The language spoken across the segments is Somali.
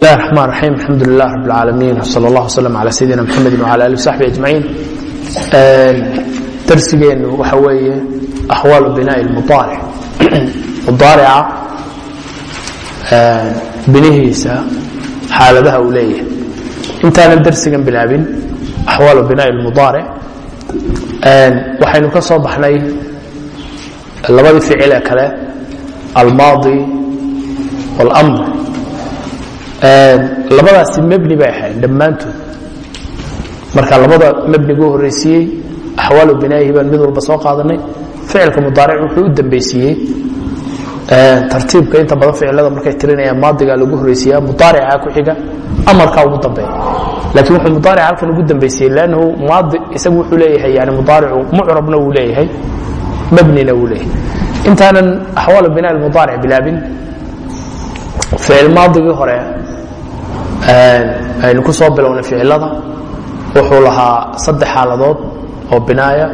bismillahi raxmaan raxiim alxamdu lilah rab lcaalamiin sal allah wslm cala sayidina mxamedi wcala ali saxbi ajmaciin darsigeennu waxa weeye axwaalu binaa'i lmudaaric mudaarica binihiisa xaaladaha uu leeyahay intaanan darsigan bilaabin axwaalu binaa'i lmudaaric waxaynu ka soo baxnay labadii ficil ee kale almaadi wاlmr labadaasi mebni bay ahayd dhammaantood. Marka labada mebnigu horreysiiyey axwaalu binaa'ihi baan mid walba soo qaadanay ficilka mudaaric wuxuu u dambaysiiyey tartiibka inta badan ficilada markay tirinayaan maadiga lagu horreysiiyaa mudaarica ku xiga amarkaa ugu dambeeya. Laakiin wuxuu mudaaric halkan ugu dambaysiiyey lannahu maadi isagu wuxuu leeyahay yani mudaaricu mucrabna wuu leeyahay mebnina wuu leeyahay. Intaanan axwaalu binaa mudaaric bilaabin ficil maadigii hore aynu ku bilownay ficilada. Wuxuu lahaa saddex xaaladood oo binaaya.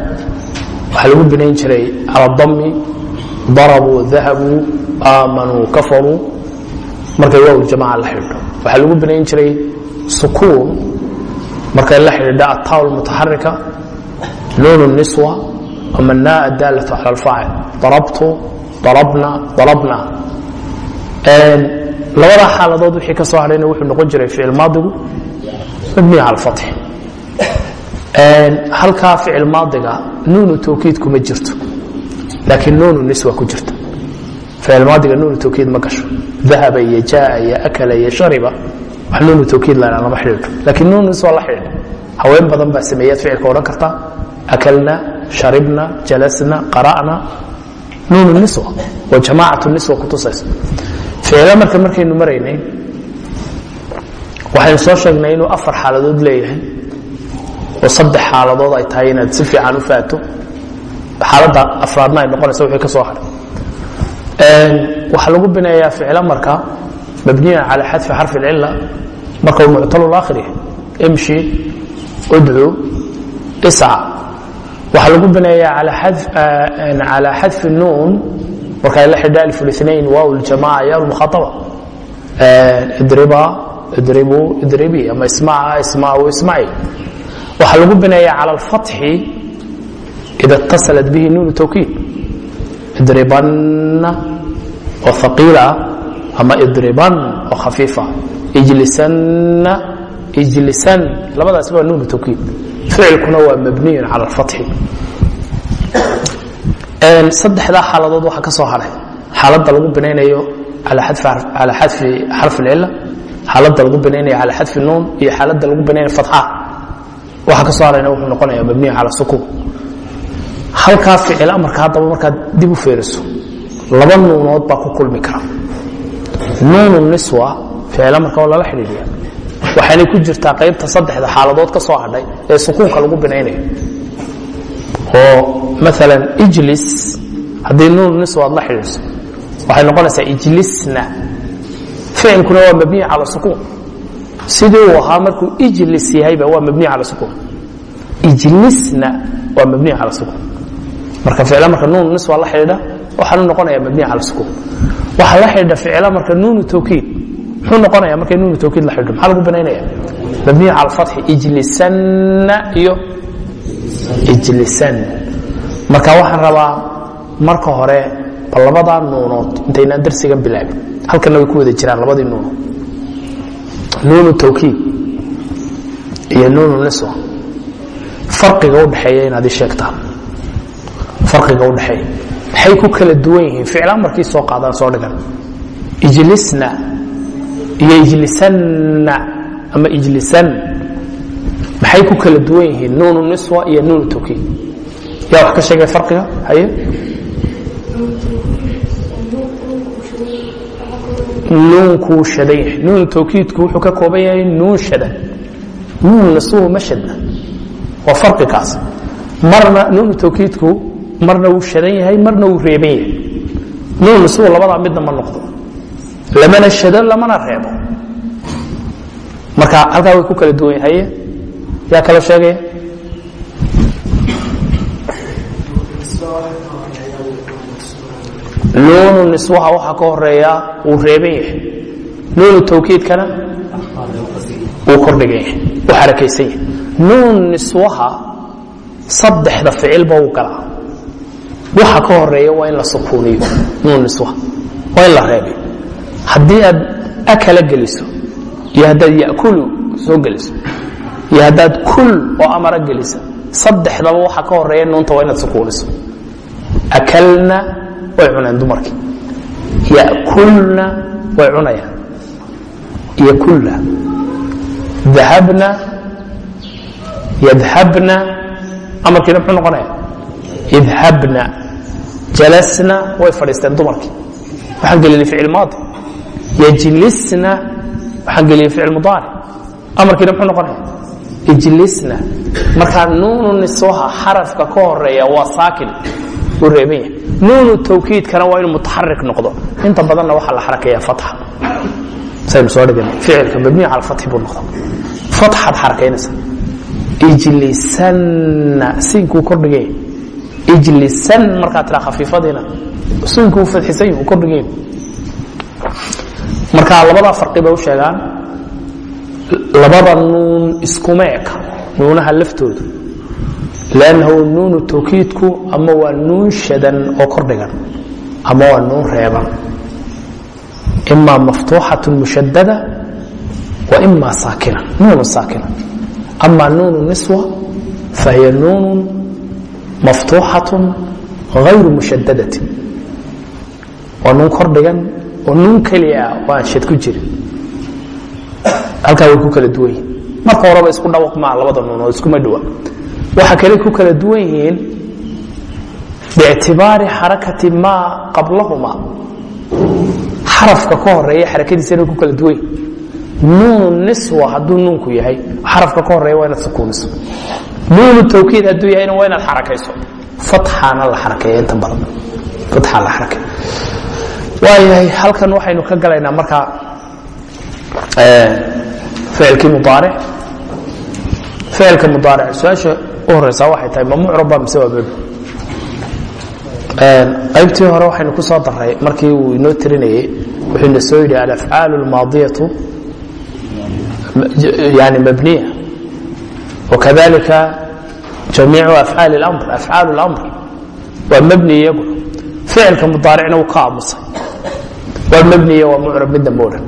Waxaa lagu binayn jiray cala darabuu dahabuu aamanuu kafaruu markay waaw-ljamaca la xidhiidho waxaa lagu binayn jiray sukuun. Markay la xidhiidho atawl mutaxarika nuun niswa ama naa adaalatu cala alfaacil darabtu darabna darabna labadaa xaaladood wixii ka soo hadhayna wuxuu noqon jiray ficil maadigu mabniya cala alfatx halkaa ficil maadiga nuunu tawkiid kuma jirto laakiin nuunu niswa ku jirta. Ficil maadiga nuunu tawkiid ma gasho. Dahaba iyo jaa iyo akala iyo shariba wax nuunu tawkiid la lama xidhiidho. Laakiin nuunu niswa la xidhiidho. Haween badan baa sameeyaad ficilka odhan kartaa akalna sharibna jalasna qara'na nuunu niswa oo jamaacatu niswa kutusaysa ficilo marka markaynu maraynay waxaynu soo sheegnay inuu afar xaaladood leeyahay oo saddex xaaladood ay tahay inaad si fiican u faato. Xaaladda afraadna ay noqonaysa wixii ka soo hadhay waxaa lagu bineeyaa ficilo marka mabniyan cala xadfi xarfi اlcila marka uu muctalu aakhir yahay. Imshi udcu isca waxaa lagu bineeyaa calى xadfi nuun marka la xidha alif الاثnain waaw اljamaca ya mukhaطaba idriba idribu idribi ama ismaca ismacu ismaci waxaa lagu bineeyaa calى اlfatxi ida اtasalat bihi nuun tawkiid idribanna oo haqiila ama idriban oo khafiifa ijlisanna ijlisan labadaas waa nuun tawkiid ficilkuna waa mabniyu calى اlfatxi saddexdaa xaaladood waxaa ka soo haray. Xaaladda lagu binaynayo calaa xadfi xarfilcilla xaaladda lagu binaynayo calaa xadfi nuun iyo xaaladda lagu binaynayo fatxaa waxaa ka harayna wuxuu noqonaya mabniya cala sukuun halkaa ficil amarka haddaba markaad dib u feeriso laba nuunood baa ku kulmi kara. Nuunu niswa ficil amarka waa lala xidhiiriya waxaynay ku jirtaa qaybta saddexda xaaladood ka hadhay ee sukuunka lagu binaynayo. Oo maala ijlis haddii nuun niswa ad la xidhiidhso waxay noqonaysaa ijlisna. Ficilkuna waa mabniya cala sukuun sidii uu ahaa markuu ijlis yahayba waa mabniya cala sukuun ijlisna waa mabniya cala sukuun marka ficila marka nuun niswa la xidhiidha waxaanu noqonaya mabniya cala sukuun waxaa la xidhiidha ficila marka nuunu tawkiid muxuu noqonaya markay nuunu tawkiid la xidhiidho. Maxaa lagu binaynaya mabniya cala fatxi ijlisanna iyo ijlisan marka waxaan rabaa marka hore bal labadaa nuunood intaynaan darsigan bilaabin. Halkana way ku wada jiraan labadii nuunood nuunu tawkiid iyo nuunu niswa. Farqiga udhexeeya inaad ii sheegtaan farqiga udhexeeya maxay ku kala duwan yihiin? Ficla markii soo qaadaan soo dhigan. Ijlisna iyo ijlisanna ama ijlisan. Maxay ku kala duwan yihiin? Nuunu niswa iyo nuunu tawkiid yaa wax ka sheegay farqiga? Haye? Nuunkuu shadan yahay nuun tawkiidku wuxuu ka kooban yahay nuun shadan nuun niswuhu ma shadna. Waa farqigaas. Marna nuunu tawkiidku marna wuu shadan yahay marna wuu reeban yahay. Nuun niswuhu labadaa midna ma noqdo. Lamana shado lamana reebo. Marka halkaa way ku kala duwan yahay haye? Yaa kala sheegaya nuunu niswaha waxaa ka horreeya wuu reeban yahay. Nuunu tawkiidkana wuu kordhigan yahay wuu xarakaysan yahay. Nuun niswaha saddexda ficilba wuu galaa. Waxa ka horreeya waa in la sukuuniyo nuun niswaha. Waa in la reebiyo. Haddii aad akala geliso iyo haddaad yakulu soo geliso iyo haddaad kul oo amara gelisa saddexdaba waxa ka horreeya nuunta waa inaad sukuuniso akalna way cuneen dumarkii yakulna way cunayaan yakulna dahabna yadhabna amarkiina muxuu noqonaya idhabna jalasna way fadhiisteen dumarkii waxaan gelinay ficil maadi yajlisna waxaan geliyey ficil mudaaric amarkiina muxuu noqonaya ijlisna markaa nuunu niswaha xarafka ka horreeya waa saakin uu reeban yahay nuunu tawkiidkana waa inuu mutaxarik noqdo. Inta badanna waxaa la xarakeeya fatxa. Saynu soo dhigan ficilka mabniya cala fatxi buu noqda fatxaad xarakaynaysa. Ijlisanna siinkuu kordhigay ijlisan markaa tiraa khafiifadiina. Siinkuu fadxisan uu kordhigay marka labadaa farqi bay u sheegaan. Labada nuun iskuma eka nuunaha laftoodu lannahu nuunu tawkiidku ama waa nuun shadan oo kordhigan ama waa nuun reeban imaa maftuuxat mushadada wa ima saakina nuunu saakina ama nuunu niswa fahiya nuunu maftuuxat hayru mushadadati waa nuun kordhigan oo nuun keliyaa oo aan shad ku jirin halkaa way ku kala duwan yihiin marka horeba isku dhawaq maa labada nuun oo iskuma dhawa waxa kale ku kala duwan yihiin bictibaari xarakati maa qablahuma. Xarafka ka horreeya xarakadiisana ku kala duwan. Yihin nuunu niswa hadduu nuunku yahay xarafka ka horreeya waa inaad sukuuniso. Nuunu tawkiid hadduu yahayna waa inaad xarakayso. Fatxaana la xarakeeya inta badan. Fatxaa la xarakeeya waayahay halkan waxaynu ka galaynaa markaa ficilkii mudaaric. Ficilka mudaaric su'aasha u horeysaa waxay tahay ma mucraba mise waa mebni qaybtii hore waxaynu ku soo daray markii uu inoo tirinayey wuxuu ina soo yidhi alafcaal اlmaadiyatu yani mabniya wakadalika jamiicu afcaal اlamr afcaal اlamr waa mebni iyaguna ficilka mudaaricna wuu ka aamusay waa mebniya waa mucrab midna ma odhan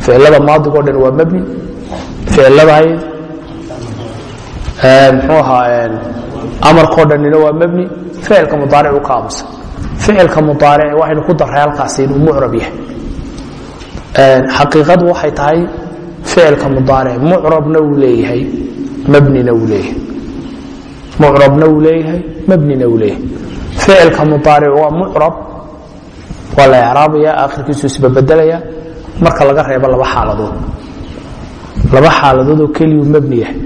ficilada maadigoo dhan waa mebni ficiladahay mxuu ahaa amarkao dhanina waa mebni ficilka mudaaric uu ka aamusay ficilka mudaaric waxaynu ku daray halkaasi inuu mucrab yahay. Xaqiiqadu waxay tahay ficilka mudaaric mucrabna uu leeyahay mebnina uu leeyahay. Mucrabna uu leeyahay mebnina uu leeyahay. Ficilka mudaaric waa mucrab waa la ecraabaya akhirkiisu isbabedelaya marka laga reebo laba xaaladood. Laba xaaladood oo keliyuu mebni yahay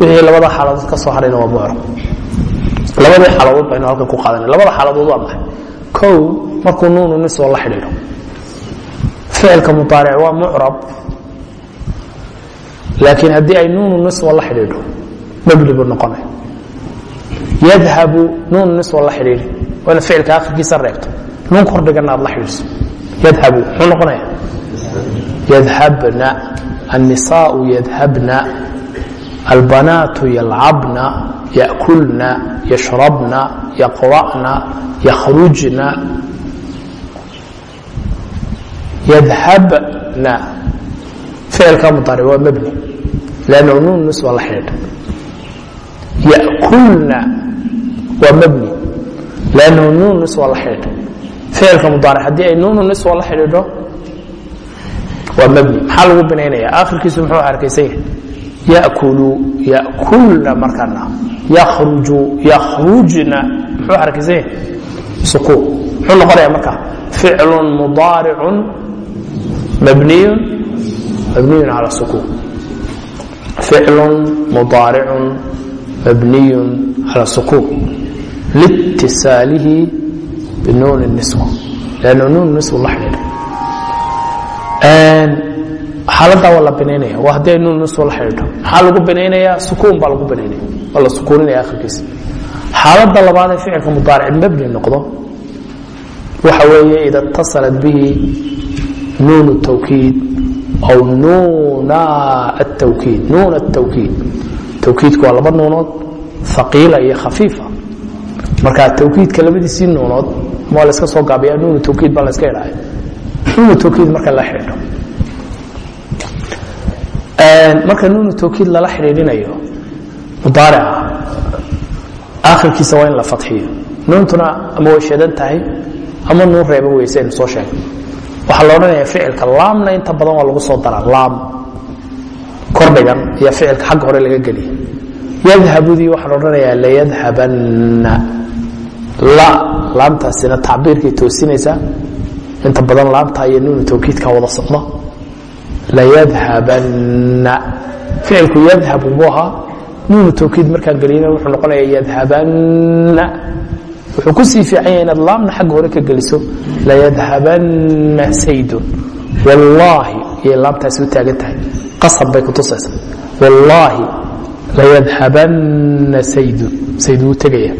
wixii labada xaaladood ka soo hadhayna waa mucrab labadii xaaladood baynu halkan ku qaadanay. Labada xaaladood waa maxay? Kow markuu nuunu nisba la xidhiidho. Ficilka mudaaric waa mucrab laakiin haddii ay nuunu niswa la xidhiidho mabni buu noqonay. Yadhabu nuunu niswa la xidhiidhi waa ina ficilka akhirkiisa reebto. Nuun kordhigana aad la xidhiidhso. Yadhabu muxuu noqonaya yadhabna. Annisaau yadhabna albanaatu yalcabna yakulna yashrabna yaqra'na yakhrujna yadhabna ficilka mudaaric waa mabni lanno nuun nisba la xidhiidha yakulna waa mabni lanno nuun nisba la xidhiidha ficilka mudaaric haddii ay nuunu nisba la xidhiidho waa mabni maxaa lagu binaynayaa akhirkiisu muxuu harkaysan yahay yakulu yakulna markana yakhruju yakhrujna muxuu yahay sukuun muxuu noqonaya marka? Ficlu mudaaricun mabniyu mabniyu cala sukuun ficlu mudaaricun mabniyu cala sukuun liitisaalihi binuuni niswa lannu nuun niswa la xidhiidha xaaladaa waa la binaynaya waa haddii ay nuun niswa la xidhiidho maxaa lagu binaynayaa sukuun baa lagu binaynaya waa la sukuuninaya akhirkiisa xaaladda labaad ee ficilka mudaaric mabni noqdo waxa weeye ida اtaصalat bihi nuun الtawkiid aw nuun nuuna الtawkiid nuun الtawkiid tawkiidku waa laba nuunood haqiila iyo khafiifa marka tawkiidka labadiisii nuunood ma la iska soo gaabiya nuunu tawkiid baa la iska idhahay nuunu tawkiid marka la xidhiidho marka nuunu tawkiid lala xidhiidhinayo mudaarica aakhirkiisa waa in la fadxiyo nuuntuna ama way shadan tahay ama nuun reeban weyse aynu soo sheegay waxaa la odhanaya ficilka laamna inta badan waa lagu soo daraa laam. Kordhigan iyo ficilka xagga hore laga geliya. Yadhabudii waxaan odhanayaa layadhabanna la laamtaasina tacbiirkay toosinaysaa. Inta badan laamta iyo nuunu tawkiidka wada socda layadhabanna. Ficilku yadhabu buu ahaa. Nuunu tawkiid markaan geliyna wuxuu noqonaya yadhabanna. Wuxuu ku sii fiican yahay inaad laamna xagga hore ka geliso. Layadhabanna saydun. Wallaahi iyay laamtaasi u taagan tahay. Qasab bay ku tusaysaa. Wallaahi layadhabanna saydun. Sayd wuu tegaya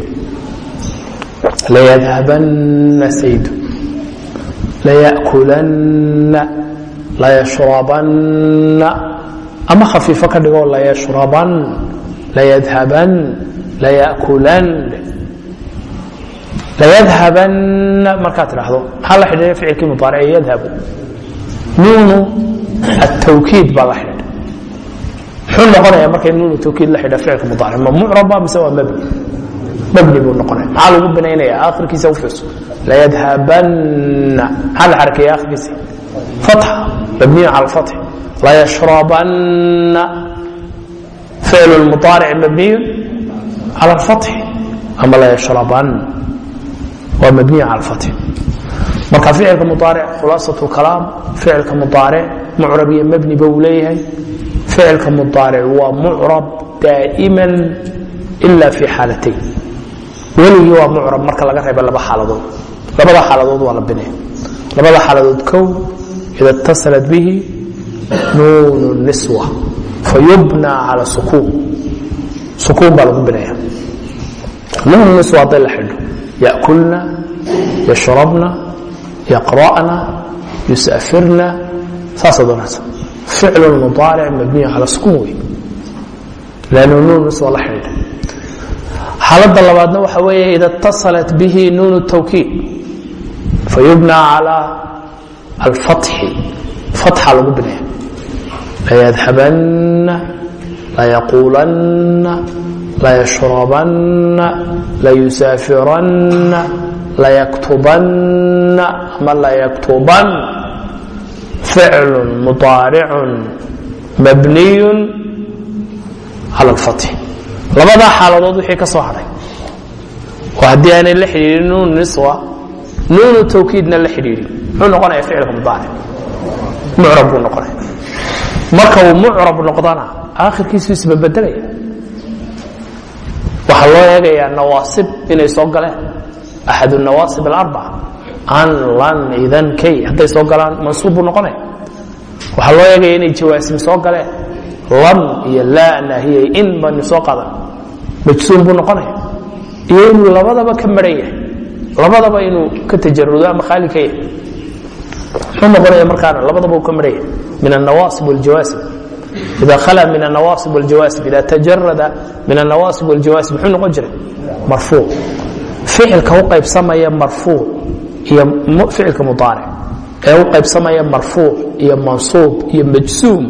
layadhabanna saydun. Laya'kulanna layashrabanna. Ama khafiifo ka dhigo layashraban layadhaban laya'kulan. Layadhabanna markaad tidhaahdo maxaa la xidhiidhay ficilkii mudaarice yadhabu nuunu atawkiid baa la xidhiidha. Muxuu noqonaya markay nuunu tawkiid la xidha ficilka mudaaric? Ma mucraba mise waa mabni? Mabni buu noqonaya maxaa lagu binaynaya aakhirkiisa u layadhabanna. Maxaa la xarakeeya aakhirkiisa? Fatxa mabniyu cala alfatxi layashrabanna ficlu lmudaaric mabniyu cala alfatxi ama layashraban waa mabniyu cala alfatxi marka ficilka mudaaric khulaasatu kalaam ficilka mudaaric mucrab iyo mabni ba uu leeyahay ficilka mudaaric waa mucrab daa'iman ila fi xaalatayn weligii waa mucrab marka laga reeba laba xaaladood labada xaaladood waa la binaya labada xaaladood kow ida اtasalat bihi nuun niswa fayubna cala sukuun sukuun baa lagu binaya nuun niswa hadday la xidho yaأkulna yashrabna yaqra'na yusafirna saasaa doonaysa ficl mudaaric mabniy cala sukuun wey lannu nuun niswa la xidhiidha xaaladda labaadna waxa weeye ida اtaصalat bihi nuun الtawkiid fayubna calى alfatxi fatxa lagu binaya layadhabanna layaquulanna layashrabanna layusaafiranna layaktubanna ama layaktuban ficl mudaaric mabniy cala اlfatxi labadaa xaaladood wixii ka soo hadhay haddii aanay la xidhiidhin nuun niswa nuunu tawkiidna la xidhiidhin muxuu noqonaya ficilka mudaaric mucrab buu noqonaya. Marka uu mucrab noqdana aakhirkiisu isbabedelaya waxaa loo eegayaa nawaasib inay soo galeen. Axad nawaasib alarbaca an lan idan kay hadday soo galaan mansuub buu noqonaya. Waxaa loo eegaya inay jawaasim soo galeen. Lam iyo laa naahiyay in banu soo qadan majsuum buu noqonaya. Iyo inuu labadaba ka maran yahay. Labadaba inuu ka tajarudo ama khaali ka yahay muxuu noqonaya markaana labadaba ka maran yahay min alnawaasib waljawaasib. Ida khala min alnawaasib waljawaasib ida tajarada min alnawaasib waljawaasib muxuu noqon jiray? Marfuuc ficilka u qaybsamaya marfuuc iyo ficilka mudaaric ee u qaybsamaya marfuuc iyo mansuub iyo majsuum.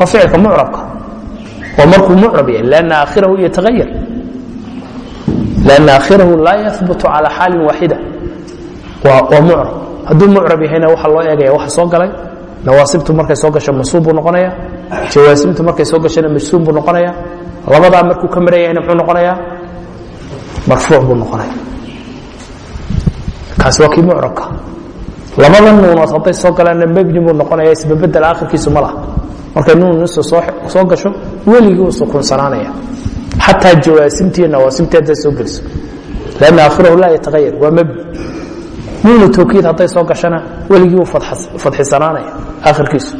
Waa ficilka mucrabka. Waa markuu mucrab yahay. Lanna aakhirahu yatahayar lanna aakhirahu laa yahbutu cala xaalin waaxida. Waa mucrab hadduu mucrab yahayna waxaa loo eegaya waxa soo galay. Nawaasibtu markay soo gasho mansuub buu noqonaya jawaasimtu markay soo gashana majsuum buu noqonaya labadaa markuu ka maran muxuu noqonayaa marfuuc buu noqonaya kaasi waa kii mucrabka. Labada nuunood hadday soo galaanna mebni buu noqonaya isbabedel aakhirkiisu ma laha. Markay nuun nisu soo gasho weligii uu sukuunsanaanaya xataa jawaasimti iyo nawaasimti hadday soo geliso. Lanna aakhirahu laa yatahayar waa mebni nuunu tawkiid hadday soo gashana weligii uu fadxisanaanaya aakhirkiisu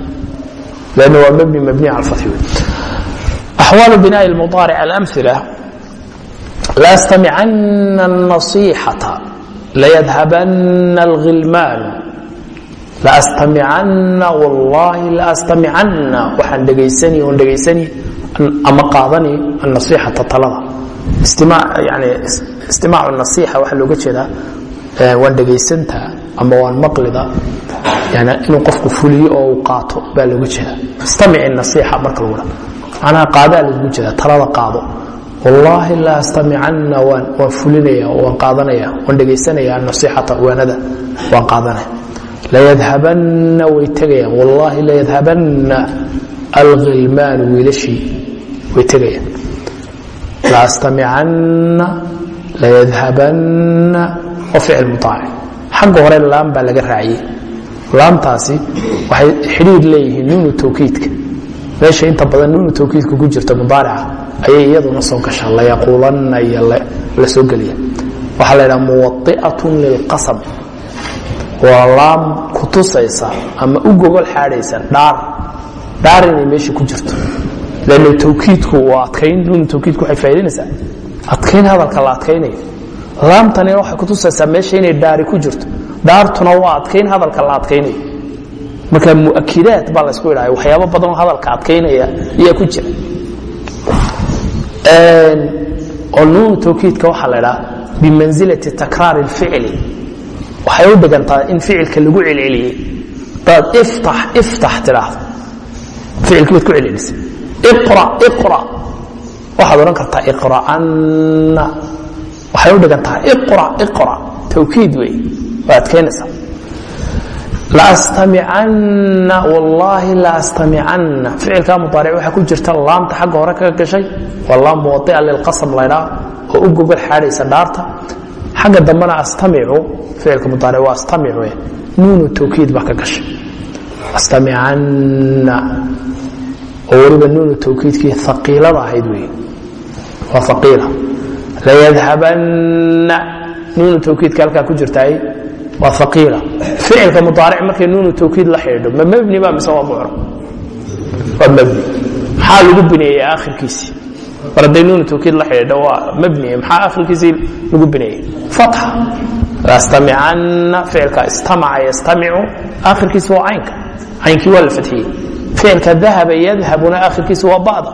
lanna waa mebni mabniy cala alfathi wey أحوال بناء المضارع الأمثلة لا استمعن النصيحة ليذهبن الغلمان laastamicanna wallaahi laastamicanna waxaan dhegaysani oon dhegaysani ama qaadani annasiixata talada yani istimaacu nasiixa waxaa looga jeedaa waan dhegaysantaa ama waan maqlida inuu qofku fuliyo oo uu qaato baa looga jeeda istamici nasiixa marka lagu dha macnaha qaadaa looga jeeda talada qaado. Wallaahi la astamicanna waan fulinaya waan qaadanaya waan dhegaysanaya nasiixata waanada waan qaadanaya. Layadhabanna way tegayaan. Wallaahi layadhabanna alghilmaanu wiilashii way tegayaan. Laastamicanna layadhabanna waa ficil muaac xagga hore laam baa laga raaciyey. Laamtaasi waxay xidhiir leeyihiin nuunu tawkiidka. Meesha inta badan nuunu tawkiidka ku jirta mudaarica ayay iyaduna soo gashaa layaquulanna iyo la soo geliya. Waxaa la ydhaha muwai'atun lilqasam waa laam ku tusaysa ama u gogol xaadhaysa dhaar. Dhaar inay meesha ku jirto. Lannu tawkiidku waa adkayn nuunu tawkiidku waxay faa'idaynaysaa adkayn hadalka la adkaynayo laamtanina waxay kutusaysaa meesha inay dhaari ku jirto. Dhaartuna waa adkayn hadalka la adkaynayo marka muakidaat baa laysku idhahay waxyaabo badan oo hadalka adkaynaya ayaa ku jira. Oo nuunu tawkiidka waxaa la idhaha bimansilati takraari اlficli waxay u dhigantaa in ficilka lagu celceliyey. Daad iftax iftax tidhaahdo ficilkii baad ku celcelisay iqra iqra. Waxaad odhan kartaa iqra'anna waxay u dhigan tahay iqra iqra tawkiid wey waa adkaynaysaa laastamicanna wallaahi laastamicanna ficilkaa mudaaric waxaa ku jirta laamta xagga hore kaga gashay waa laam muwaia lilqasam laydhaa oo u gogol xaadhaysa dhaarta. Xagga dambena astamicu ficilka mudaaric waa astamicu nuunu tawkiid baa ka gashay. Astamicanna oo weliba nuunu tawkiidkii aqiilada ahayd wey waa aqiila layadhabanna nuunu tawkiidka halkaa ku jirtaay waa aqiila ficilka mudaaric markay nuunu tawkiid la xidhiidho ma mebni ba mise waa mucrab waa mebni maxaa lagu bineeyey aakhirkiisii mar hadday nuunu tawkiid la xidhiidho waa mebni maxaa aakhirkiisii lagu bineeyey fatxa laastamicanna ficilka istamaca yastamicu aakhirkiisi waa caynka caynkii waa la fadxiyey ficilka dahaba yadhabuna aakhirkiisi waa ba'da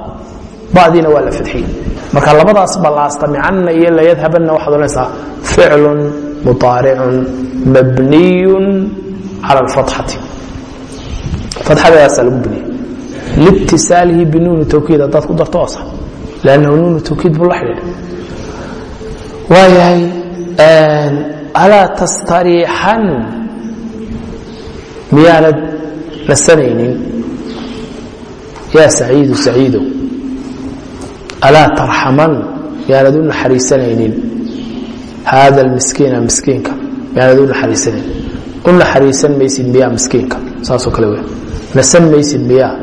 ba'diina waa la fadxiyey marka labadaasba laastamicanna iyo layadhabanna waxaad odhanaysaa ficlun muطaaricun mabniyun cala alfatxati fatxadaasaa lagu biniyey liitisaalihi binuuni tawkiid haddaad ku darto osa lannahu nuunu tawkiid buu la xidhiidha. Waayahay alaa tastariixan? Miyaanad nasanaynin yaa saciidu saciidow alaa tarxaman miyaanad u naxariisanaynin haada almiskiina miskiinka miyaanad u naxariisanayn u naxariisan maysid miyaa miskiinka saasoo kale wey nasan maysid miyaa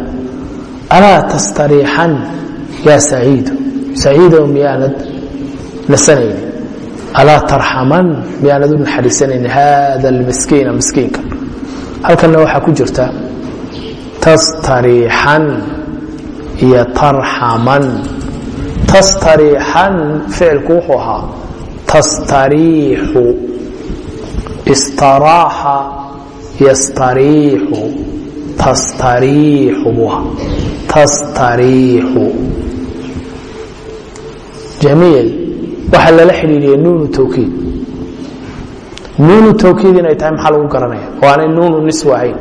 alaa tastariixan yaa saciidu saciidow miyaanad nasanaynin alaa tarxaman miyaanad u naxariisanaynin haada almiskiina miskiinka halkanna waxaa ku jirta tastariixan iyo tarxaman tastariixan ficilku wuxuu ahaa tastariixu istaraaxa yastariixu tastariixu buu ahaa tastariixu jamiil waxaa lala xidhiidhiya nuunu tawkiid nuunu tawkiid inay tahay maxaa lagu garanaya oo aanay nuunu niswa ahayn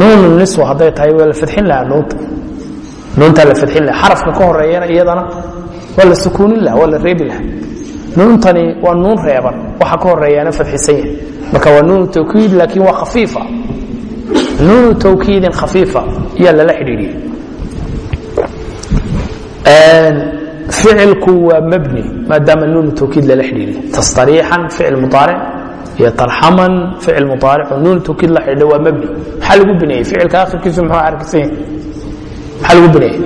nuunu niswa hadday tahay waa la fadxin lahaa nuunta nuuntaa la fadxin laha xarafka ka horeeyana iyadana waa la sukuunin laha waa la reebi laha nuuntani waa nuun reeban. Waxa ka horeeyaana fadxisan yahay. Marka waa nuunu tawkiid laakiin waa khafiifa. Nuunu tawkiidin khafiifa ayaa lala xidhiidhiyey ficilku waa mabni maadaama nuunu tawkiid lala xidhiidhiye tastariixan ficil mudaaric iyo tarxaman ficil mudaaric oo nuunu tawkiid la xidhiidha waa mabni. Maxaa lagu bineeyey ficilka akhirkiisu muxuu arkisan yahay maxaa lagu bineeyey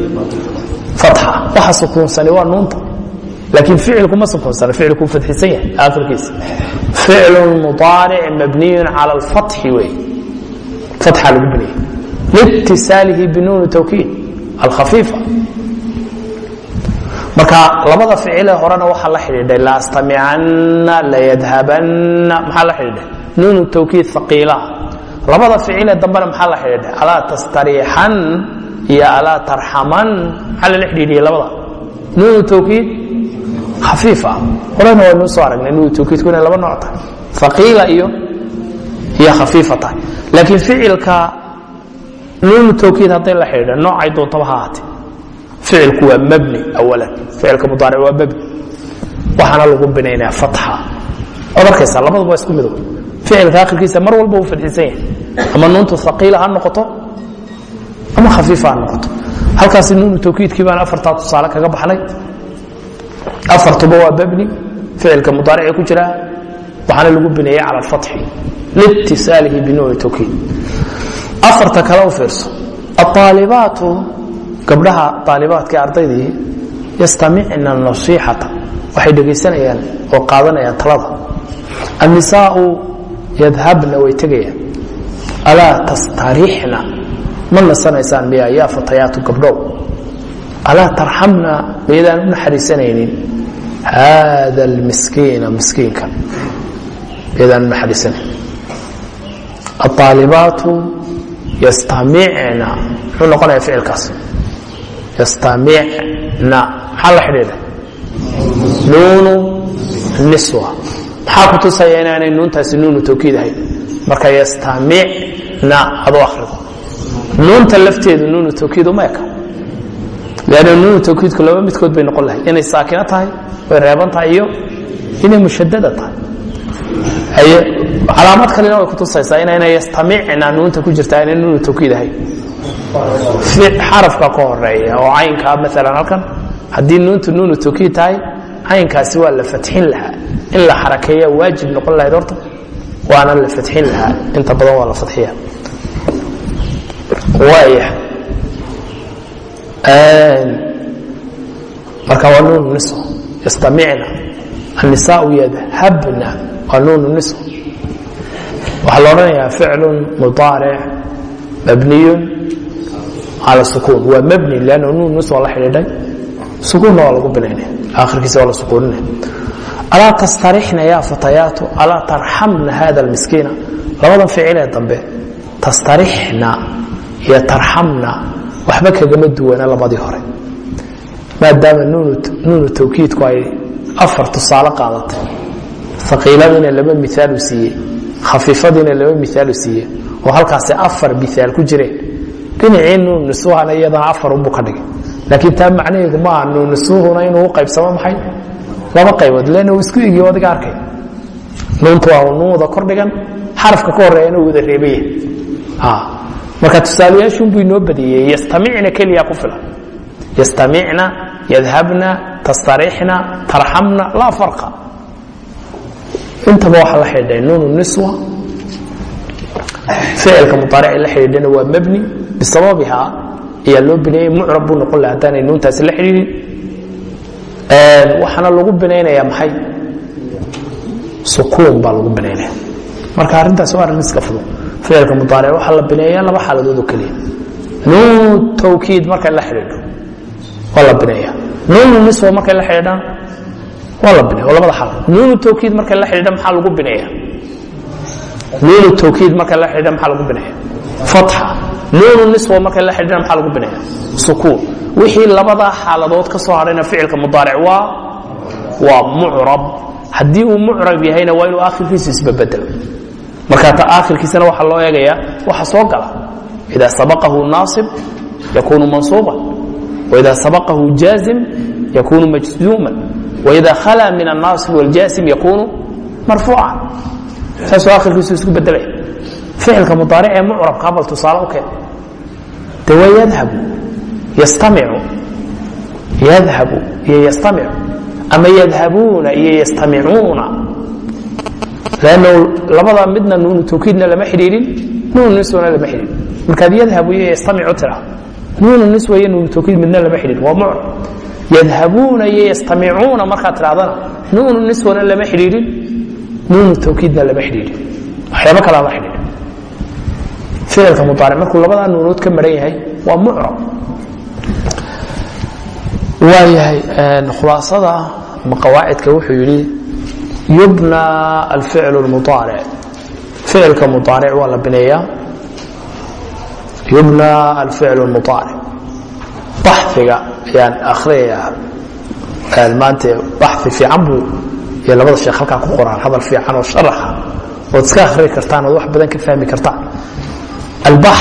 fatxa. Waxa sukuunsani waa nuunta. Laakiin ficilku ma sukuunsana ficilku fadxisan yahay aakhirkiisa. Ficlun mudaaric mabniyun cala alfatxi wey fatxa lagu bineeyey liitisaalihi binuuni tawkiid alkhafiifa. Marka labada ficile horena waxaa la xidhiidhay laastamicanna layadhabanna maxaa la xidhiidhay? Nuunu tawkiid haqiila labada ficile dambena maxaa la xidhiidhay? Alaa tastariixan iyo alaa tarxaman maxaa lala xidhiidhiyey labada nuunu tawkiid khafiif ah horena waynuu soo aragnay nuunu tawkiidku inay laba nooc tahay haqiila iyo iyo khafiifa tahay laakiin ficilka nuunu tawkiid hadday la xidhiidha noocay doontaba ha ahaatee ficilku waa mabni awalan ficilka mudaaric waa mabni waxaana lagu binaynaa fatxa waad arkaysaa labaduba waa isku midow ficilka akhirkiisa mar walba uu fadxisan yahay ama nuuntu haqiila ha noqoto ama khafiifa ha noqoto. Halkaasi nuunu tawkiidkii baan afartaa tusaale kaga baxnay. Afartuba waa mabni ficilka mudaarici ku jira waxaana lagu bineeyey cala alfatxi liitisaalihi binuuni tawkiid. Afarta kale u fiirso aalibaatu gabdhaha aalibaadka ardaydii yastamicna nasiixata waxay dhegaysanayaan oo qaadanayaan talada. Annisaau yadhabna way tegayaan alaa tastariixna ma nasanaysaan miya yaa fatayaatu gabdhow. Alaa tarxamna miyadaan u naxariisanaynin haada almiskiina miskiinka. Miyadaan u naxariisanayn aalibaatu yastamicna muxuu noqonaya ficilkaas? Yastamicna maxaa la xidhiidha? Nuunu niswa. Maxaa ku tusaya inaanay nuuntaasi nuunu tawkiid ahayn marka yastamicna adoo akhrido nuunta lafteedu nuunu tawkiid uma eka. Lanna nuunu tawkiidku laba midkood bay noqon lahay. Inay saakino tahay way reeban tahay iyo inay mushadada tahay. Calaamad kalena way kutusaysaa inayna yastamicna nuunta ku jirta ayna nuunu tawkiid ahayn. Xarafka ka horreeya oo caynkaa maalan halkan haddii nuuntu nuunu tawkiid tahay caynkaasi waa la fatxin lahaa. In la xarakeeya waajib noqon lahayd horta waana la fatxin lahaa. Inta badan waa la fadxiya marka waa nuunu niso yastamicna annisaau yadhabna waa nuunu niso waxaa la odhanayaa ficlu mudaaric mabniyun cala sukuun waa mabni lanna nuun niso waa la xidhiidhay. Sukuunna waa lagu binaynaya akhirkiisa waa la sukuuninaya alaa tastarixna yaa fatayaatu alaa tarxamna hada almiskiina labadan ficilee dambe tastarixna iyo tarxamna waxba kagama duwana labadii hore. Maadaama nuunu tawkiidku ay afar tusaale qaadatay. Aqiiladiina laba miaalu siiyey khafiifadiina laba miaalu siiyey oo halkaasi afar miaal ku jireen. Dhinacii nuun nisuhana iyadana afar unbuu ka dhigay. Laakiin taa macnaheedu maaha nuun nisuhuna inuu u qaybsamo maxay? Laba qaybood leanna uu isku egiyo adiga arkay. Nuuntu waa nuun wada kordhigan xarafka ka horeeyana uu wada reebaya marka tusaalayaashuunbuu inoo badiyey yastamicna keliya ku filan. Yastamicna yadhabna tastarixna tarxamna laa farqa. Intaba waxaa la xidhiidhay nuunu niswa. Ficilka mudaarici la xidhiidhana waa mabni bisababiha ayaa loo bineeyey mucrab buu noqon laha haddaanay nuuntaasi la xidhiidhin. Waxaana lagu binaynaya maxay? Sukuun baa lagu binaynaya marka arrintaas waa arrin iska fudud ficilka mudaaric waxaa la bineeyaa laba xaaladood oo keliya. Nuun tawkiid markay la xidhiidho waa la bineeya nuunu niswa markay la xidhiidhaan waa la bineeya labada xaal. Nuunu tawkiid markay la xidhiidha maxaa lagu bineeya nuunu tawkiid markay la xidhiidha maxaa lagu bineeya fatxa. Nuunu niswa markay la xidhiidha maxaa lagu bineeya sukuun. Wixii labadaa xaaladood ka soo hadhayna ficilka mudaaric waa waa mucrab. Haddii uu mucrab yahayna waa inuu aakhirkiisu isbabedelo marka ta aakhirkiisana waxaa loo eegayaa waxa soo gala. Ida sabaqahu naasib yakunu mansuuban waida sabaqahu jaazim yakunu majzuuman waida khala min annaasib waljaasim yakunu marfuucan saasuu aakhirkiisu isku bedelaya ficilka mudaaric ee mucrabka bal tusaale u de waa yadhabu yastamicu. Yadhabu iyo yastamicu. Ama yadhabuuna iyo yastamicuuna lannu labada midna nuunu tawkiidna lama xidhiirin nuunu niswana lama xidhiirin markaad yadhabu iyo yastamicu tira nuunu niswa iyo nuunu tawkiid midna lama xidhiirin waa mucrab yadhabuuna iyo yastamicuuna markaad tirahdana nuunu niswana lama xidhiirin nuunu tawkiidna lama xidhiirin waxyaabo kalaa la xidhiirin ficilka mudaaric markuu labadaa nuunood ka maran yahay waa mucrab waayahay khulaasada ama qawaacidka wuxuu yidhi yubna alficl اlmudaaric ficilka muaaric waa la bineeyaa. Yubna alficl muaaric baxiga ayaan akhriyayaa maanta baxi fiican buu iyo labada sheekh halkaa ku qoraan hadal fiican oo sharaxa ood iska akhriyi kartaan ood wax badan ka fahmi kartaan. Albax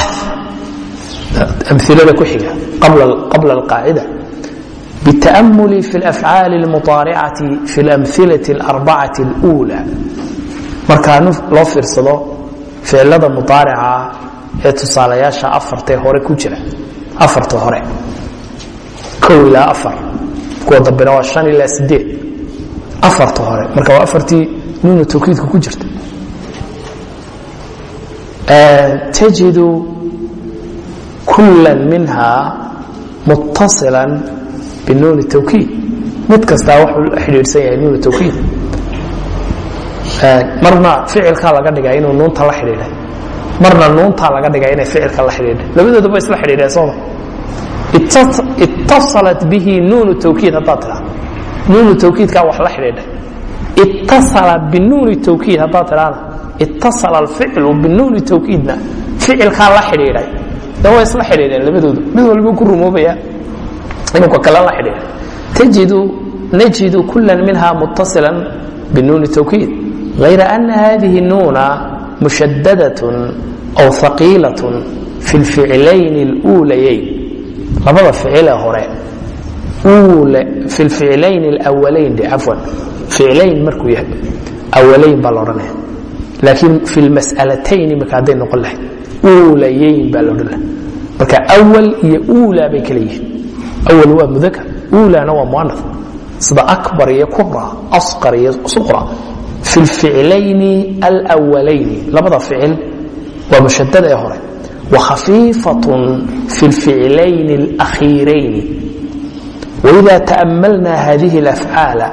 amilada ku xiga qabla alqaacida bاtأmل في الأfعاaل المطاaرcaة في الأمثiلة الأربcaة الأولى markaa loo fiirsado ficilada muطaarica ee tusaalayaasha afartee hore ku jira afarta hore o ilaa afar kuwa dambena waa شhan ilaa sideed afarta hore marka waa afartii nuunu tawkiidka ku jirta تجد كuلا minha متصلا binuun tawkiid mid kastaa wuxuu xidhiidhsan yahay nuun tawkiid marna ficilkaa laga dhigaa inuu nuunta la xidhiidhay marna nuuntaa laga dhigaa inay ficilka la xidhiidhay labadooduba isla xidhiidheen sooma ittasalat bihi nuunu tawkiid haddaad tidhaa nuunu tawkiidkaa wax la xidhiidhay ittasala binuuni tawkiid haddaad tidhaana ittasala alficlu binuuni tawkiidna ficilkaa la xidhiidhay de way isla xidhiidheen labadoodu mid walbuu ku rumoobaya inuka kale la xidhiir najidu kula minha mutasila binuuni tawkiid. Hayra ana hadihi nuuna mushadadatun aw haqiilatun fi lficilayn اluulayayn labada ficile hore fi lficilayn اlwalayn de cafwan ficilayn markuu yahay awalayn baa laodhanaya laakiin fi lmas'alatayn imarka hadday noqon lahay uulayayn baa laodhan lahay marka awal iyo uula bay kala yihiin awal waa mudakar uulana waa muanaf sida akbar iyo kubra asqar iyo suqra fi lficlayni alwalayni labada ficil waa mushadada ee hore wakhafiifatun fi lficlayni alakhiirayni waida ta'ammalna hadihi alafcaala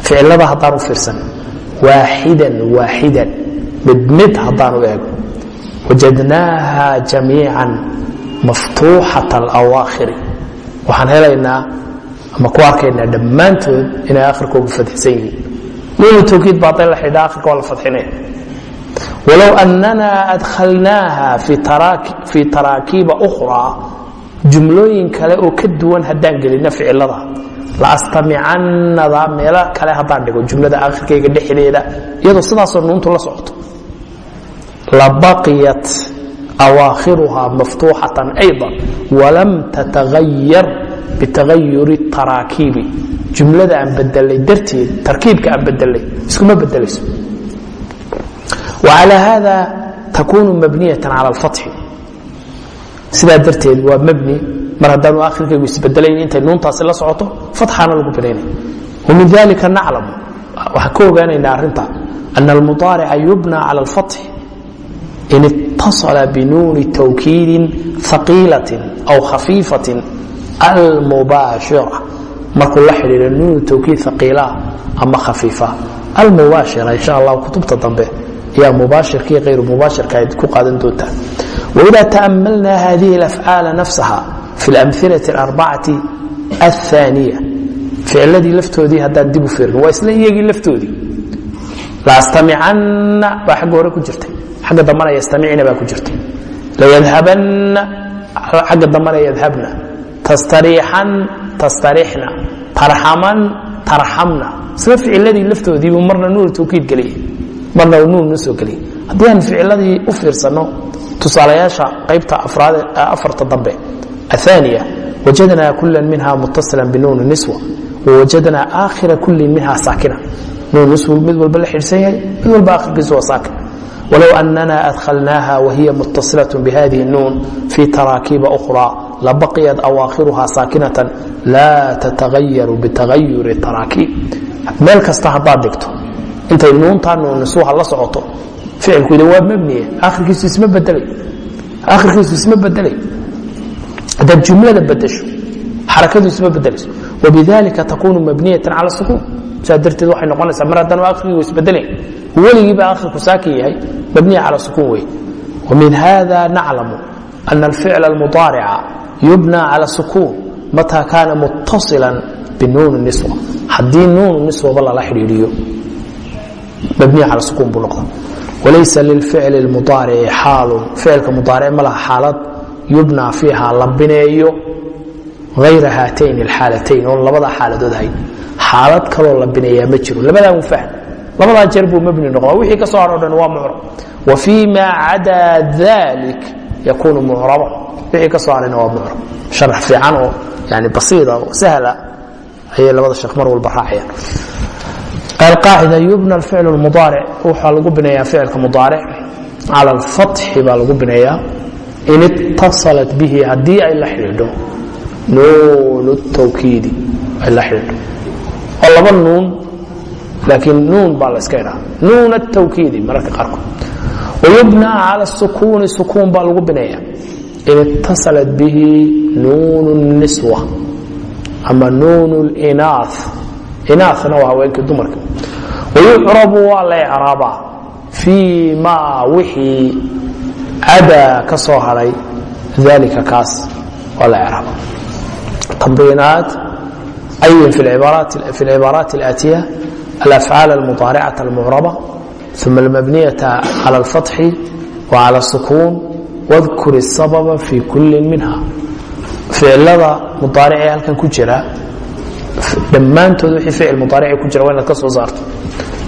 ficilada haddaan u fiirsan waaxidan waaxidan mid mid haddaanu eego wajadnaaha jamiican maftuuxat alawaakhiri waxaan helaynaa ama ku arkaynaa dhammaantood inay akhirkoogu fadxsan yihiin. Nuunu tawkiid baa la xidhaa akhirka waa la fadxinaya walow annana adkhalnaaha fii taraakiiba ukhraa jumlooyin kale oo ka duwan haddaan gelina ficilada. La astamicannada meelo kale haddaan dhigo jumlada akhirkayga dhexdeeda iyadoo sidaasoo nuuntu la socoto. Labaqiyat awakhiruhaa maftuuxatan ayضa walam tatagayar bitagayuri taraakiibi jumlada aan bedelay darteed tarkiibka aan bedelay iskuma bedelayso wacalى hada takunu mabniyatan cala اlfatxi sidaa darteed waa mabni mar haddaanu akhirkaygu isbedelayn intay nuuntaasi la socoto fatxaana lagu binaynay wamin dalika naclamu waxaan ka ogaanaynaa arrinta ana almudaarica yubna cala اlfatxi in اtasla binuuni tawkiidi haqiilaة aw khafiifaة almubaashira markuu la xidhiidho nuunu tawkiid haqiilaah ama khafiifa almubaashira insha allah kutubta dambe ayaa mubaashirkii hayru mubaashirka ay ku qaadan doontaa waida ta'amalna hadihi اlafcaala nafsaha fi اlamhilaة اlarbacati aلثaaniya ficiladii laftoodii haddaan dib u fiirno waa isla iyagii laftoodii laastamicanna baa xagga hore ku jirtay. Agga dambana ystamicna baa ku jirta layadhabanna agga dambana yadhabna. Tastariixan tastarixna tarxaman tarxamna. Isla ficiladii laftoodiibuu marna nuur tawkiid geliyey marna nuur noo soo geliyey haddii aan ficiladii u fiirsanno tusaalayaasha qaybta afarta dambe. Aثaaniya wajadnaa kula minha mutasila binuuni niswa wawajadnaa aakhira kulli minha saakina mid walba la xidhsan yahay mid walba akhirkiisu waa saakin wlow أnna adkhalnaaha wahiya mutaصilaة bhadihi الnuun fii taraakiiba أkhrى labaqiyat awaakiruha saakinaة laa tatagayaru bitagayuri taraakiib meel kasta haddaad dhigto intay nuuntaa nuunisuha la socoto ficilkuida waa mabniye akhirkiisu isma bedelay akhirkiisu isma bedelay haddaad jumlada bedesho xarakadu isma bedelayso wbidalika takunu mabniyaة calى الsukuun saa darteed waxay noqonaysaa mar haddanu akhrigu isbedelen weligiiba akhriku saaka yahay mabniya cala sukuun wey wmin hada naclamu ana alficla almudaarica yubna cala sukuun mataa kaana mutasilan binuun niswa. Haddii nuun niswaba lala xidhiidiyo mabniya cala sukuun buu noqda walaysa lilficli lmudaarici xaalun ficilka mudaaric ma laha xaalad yubna fiiha la hayra haatayn اlxaalatayn oon labada xaaladood ahayn xaalad kaloo la bineeyaa ma jiro labadaa un fahm labadaa jeer buu mabni noqdaa wixii ka soo haro dhan waa mucrab wa fii ma cadaa dalik yakuunu mucraba wixii ka soo harayna waa mucrab sharax fiican oo yani basiida oo sahla ayay labada sheekh mar walba raacayaan alqaacida yubna alficl اlmudaaric waxaa lagu bineeyaa ficilka mudaaric cala alfatxi baa lagu bineeyaa in itasalat bihi haddii ay la xidhiidho nuun tawkiidi la xidhiidho. Oo laba nuun laakiin nuun baa la iska idhaha nuun atawkiidi mararka qaarkood. Wayubna cala sukuuni sukuun baa lagu bineeyaa in itasalat bihi nuun niswa ama nuun linaa inaana waa haweenkii dumarka. Wayucrabu waa la ecraabaa fii ma wixii cadaa ka soo haray dalika kaas waa la ecraaba تنظينات عين في العبارات في العبارات الآتية الأفعال المضارعة المعربة ثم المبنية على الفتح وعلى السكون واذكر السبب في كل منها ficilada mudaaricee halkan ku jira dhammaantood wixii ficil mudaarici ku jira waa inaad ka soo saarto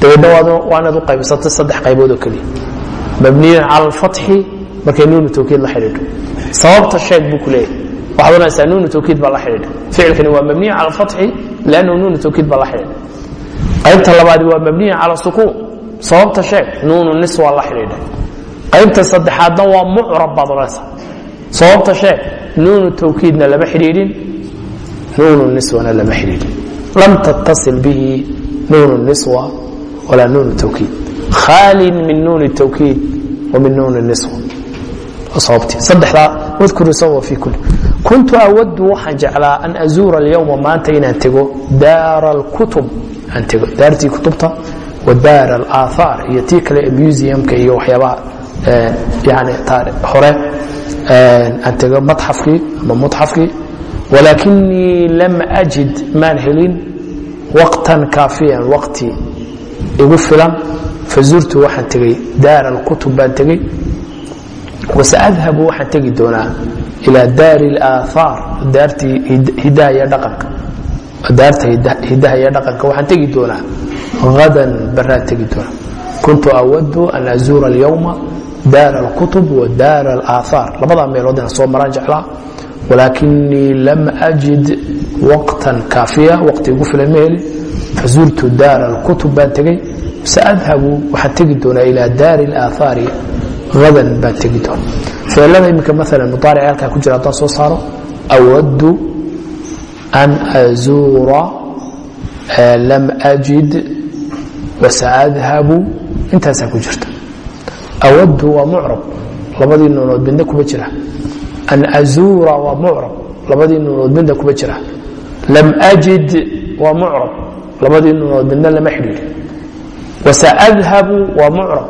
dabeedna waa inaad u qaybsatay saddex qaybood oo keliya mabniyun cala alfatxi markay nuunu tawkiid la xidhiidho sababta sheeg buu ku leeyahay waxaad oranaysaa nuunu tawkiid baa la xidhiidha. ficilkani waa mabniyun cala alfatxi liannahu nuunu tawkiid baa la xidhiidha. qaybta labaadi waa mabniyun cala sukuun sababta sheeg nuunu nis waa la xidhiidha. qaybta saddexaadna waa mucrab baad oranaysaa sababta sheeg nuunu tawkiidna lama xidhiidhin nuunu niswana lama xidhiidhin. lam tattasil bihi nuunu niswa walaa nuunu tawkiid. khaalin min nuuni tawkiid wa min nuuni niswa. sababtii. saddexdaa wadkuru sababa fi kulli kuntu awadu waxaan jeclaa an azuura alyowma maanta inaan tego daara alkutub aan tego daartii kutubta wa daara alaahaar iyo tii kale museumka iyo waxyaabaha yani hore aan tego matxafkii ama muxafkii walaakinii lam ajid maan helin waqtan kaafiyan waqti igu filan fazurtu waxaan tegey daara alkutub baan tegey wasaadhabu waxaan tegi doonaa ilaa daari اlaaahaar daartii hidaha iyo dhaqanka. Daarta hidaha iyo dhaqanka waxaan tegi doonaa. Hadan baraan tegi doonaa. Kuntu awadu an azuura alyowma daar alkutub wa daar alaahaar labadaa meelood inaan soo maraan jeclaa. Walaakinii lam ajid waqtan kaafiya waqti igu filan ma helin fazuurtu daar alkutub baan tegey. Saadhabu waxaan tegi doonaa ilaa daari alaahaari hadan baan tegi doona ficilada iminka maala mudaaric halkaa ku jira haddaan soo saaro awadu an azuura lam ajid wasaadhabu intaasaa ku jirta. Awadu waa mucrab labadii nuunood midna kuma jira. An azuura waa mucrab labadii nuunood midna kuma jira. Lam ajid waa mucrab labadii nuunood midna lama xidhiidhi wasaadhabu waa mucrab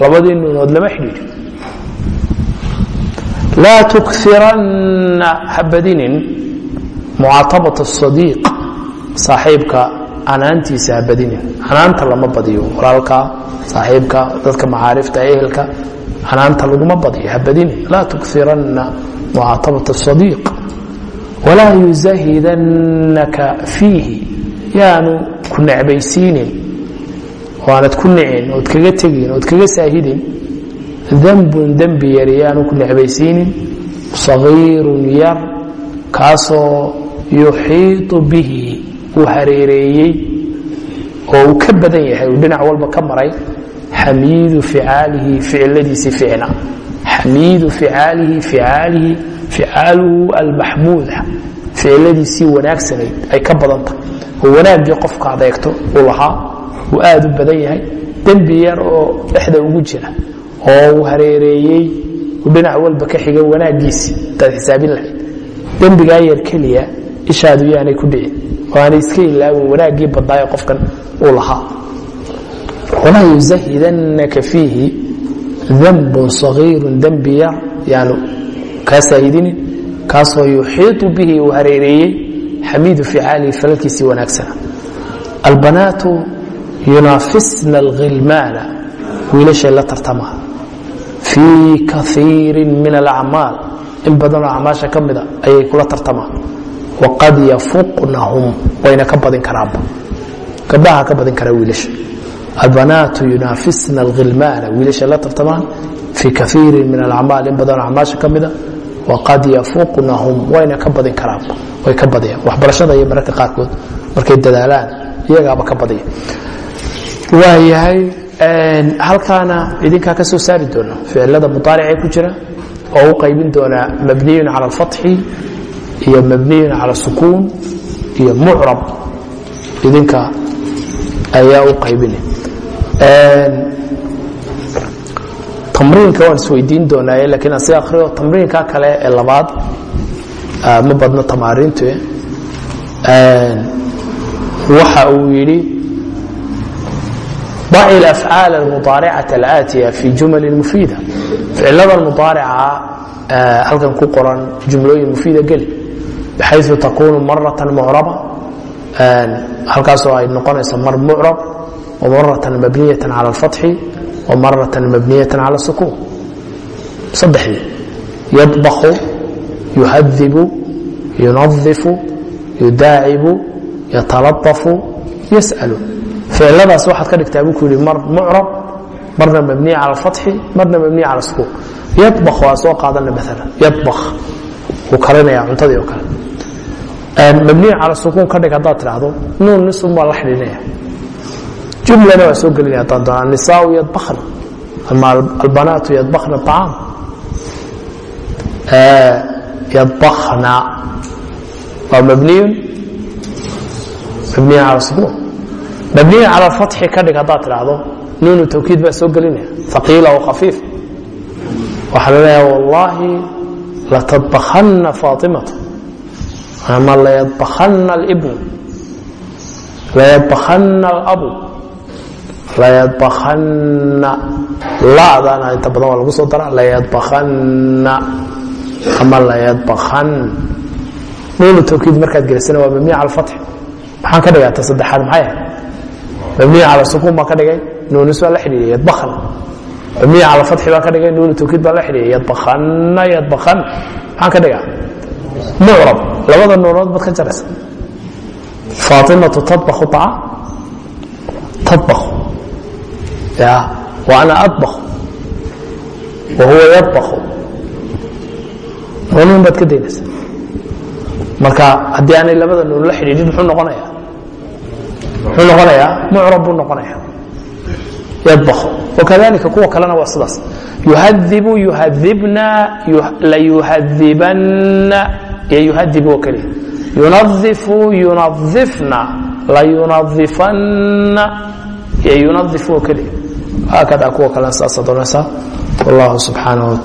labadii nuunood lama xidhiidho laa tukiranna ha badinin mucaatabata sadiiq. Saaxiibka anaantiisa ha badinin anaanta lama badiyo. Walaalka saaxiibka dadka macaarifta ehelka. Anaanta laguma badiyo ha badinin laa tukiranna mucaatabata sadiiq. Walaa yusahidanaka fiihi. Yaanu ku necbaysiinin waanad ku nicin ood kaga tegin ood kaga saahidin dembun dembi yari yaanu ku necbaysiinin sagiirun yar kaasoo yuxiiطu bihi uu hareereeyey oo uu ka badan yahay uu dhinac walba ka maray xamiidu ficaalihi ficiladiisii ficna xamiidu ficaalihi ficaalihi ficaaluhu almaxmuuda ficiladiisii wanaagsanayd ay ka badan tahay. Oo wanaaggii qofka adeegto uu lahaa uu aad u badan yahay dembi yar oo dhexda ugu jira oo uu hareereeyey uu dhinac walba ka xiga wanaaggiisii hadaad xisaabin lahayd. Dembigaa yar keliya ishaadu yaanay ku dhicin oo aanay iska ilaawin wanaaggii badnaayo qofkan uu lahaa. Walaa yuzahidannaka fiihi dambun sagiirun dembi yar yaanu kaa saahidinin kaasoo yuxiiطu bihi uu hareereeyey xamiidu ficaalihi falalkiisii wanaagsana albanaatu yunaafisna alghilmaana wiilashay la tartamaa fii kaiiri min alacmaal in badanoo acmaasha ka mida ayay kula tartamaan. Waqad yafuqnahum wayna ka badin karaanba gabdhaha ka badin karaa wiilasha albanaatu yunaafisna alghilmaana wiilashay la tartamaan. Fii kaiiri min alacmaal in badanoo acmaasha ka mida. Waqad yafuqnahum wayna ka badin karaanba way ka badiyaan. Waxbarashada iyo mararka qaarkood markay dadaalaan iyagaaba ka badiya waayahay halkaana idinkaa ka saari doona ficilada mudaaricee ku jira oo u qaybin doonaa mabniyun cala alfatxi iyo mabniyun cala sukuun iyo mucrab idinka ayaa u qaybinay tamriinka waan isweydiin doonaaye lakiin asi akriyo tamriinka kale ee labaad ma badno tamaariintu waxa uu yidhi ضع الأفعاaل المuطaaرcaة الآaتiية في juمل مفيidة ficilada muطaarca halkan ku qoran jumlooyin mufiida geli بxayثu takunu maraة mcraba halkaasoo ay noqonaysa mar mucrab وmaraة mabniyaة calى الfaتحi وmaraة mabniyaة calى السكون saddexdii يطبخu يuhadibu يuنظifu يudaacibu يتaلطفu يsأل ficiladaas waxaad ka dhigtaa buu ku mar mucrab marna mabniya cala alfatxi marna mabniya cala sukuun yabakh waa soo qaadana maala yabakh wuu karinaya cuntadii oo kale. Mabniya cala sukuun ka dhig haddaad tidhaahdo nuun nisun baa la xidhinaya jumlana waa soo gelinaya haddaan doona annisaau yadbakhna ama albanaatu yadbakhna acaam yadbakhna. Waa mabniyun mabniya cala sukuun mabniya cala fatxi ka dhig haddaad tidhaahdo nuunu tawkiid baa soo gelinaya. Aqiila o khafiif. Waxaa la leeyaha wallaahi latadbakhanna faatimatu ama layadbakhanna alibnu. Layadbakhanna alabu. Layadbakhanna la'dana inta badan waa lagu soo dara layadbakhanna ama layadbakhan nuunu tawkiid markaad gelisana waa mabniya cala fatxi. Maxaan ka dhigaa saddexaad? Maxay ahayd mabniya cala sukuun baan ka dhigay nuunis baa la xidhiiya yadbakhan mabniya cala fatxi baan ka dhigay nuunu tawkiid baan la xidhiiya yadbakhanna yadbakhan maxaan ka dhigaa? Mucrab labada nuunood baad ka jaraysa. Faatimatu tadbakhu طacaam tadbakhu ya wa ana adbakhu wa huwa yadbakhu nuun baad ka daynaysa. Marka haddii aanay labada nuun la xidhiidhin muxuu noqonaya muxuu noqonayaa mucrab buu noqonaya yadbakhu wakadalika kuwa kalena waa sidaas. Yuhadibu yuhadibna layuhadibanna iyo yuhadibu oo keliya yunadifu yunadifna layunadifanna iyo yunadifu oo keliya haakada kuwa kalena sidaasa doonaysaa wallahu subxaanaه wa taala